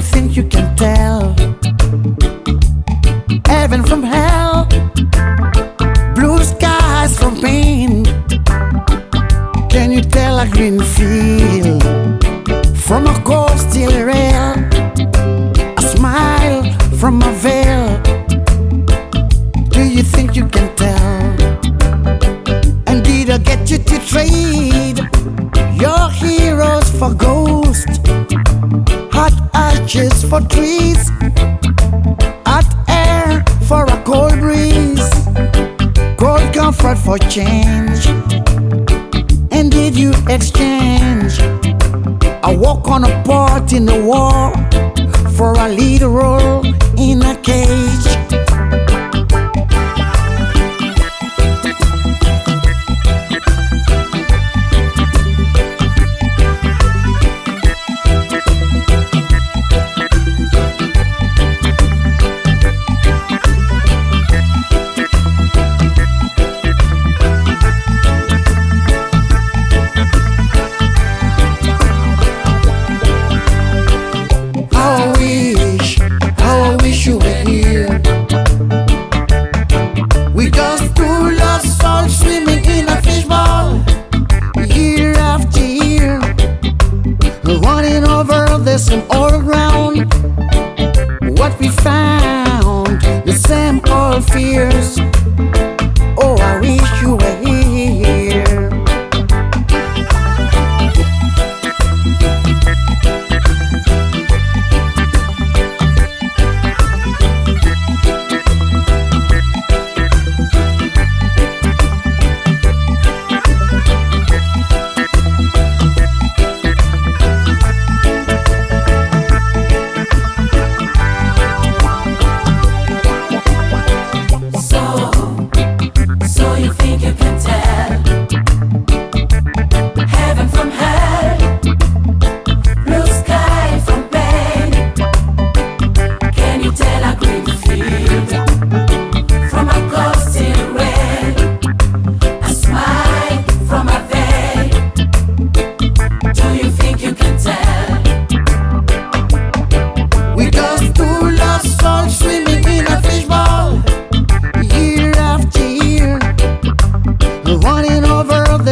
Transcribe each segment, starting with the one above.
you think you can tell heaven from hell, blue skies from pain? Can you tell a green field from a cold steel rail? Ashes for trees, hot air for a cold breeze, cold comfort for change. And did you exchange a walk on a part in the war for a lead role in a cage? Ground. What we found, the same old fears. Oh, I wish you were here.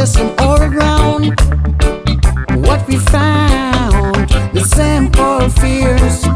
Same old ground. What we found, the same old fears.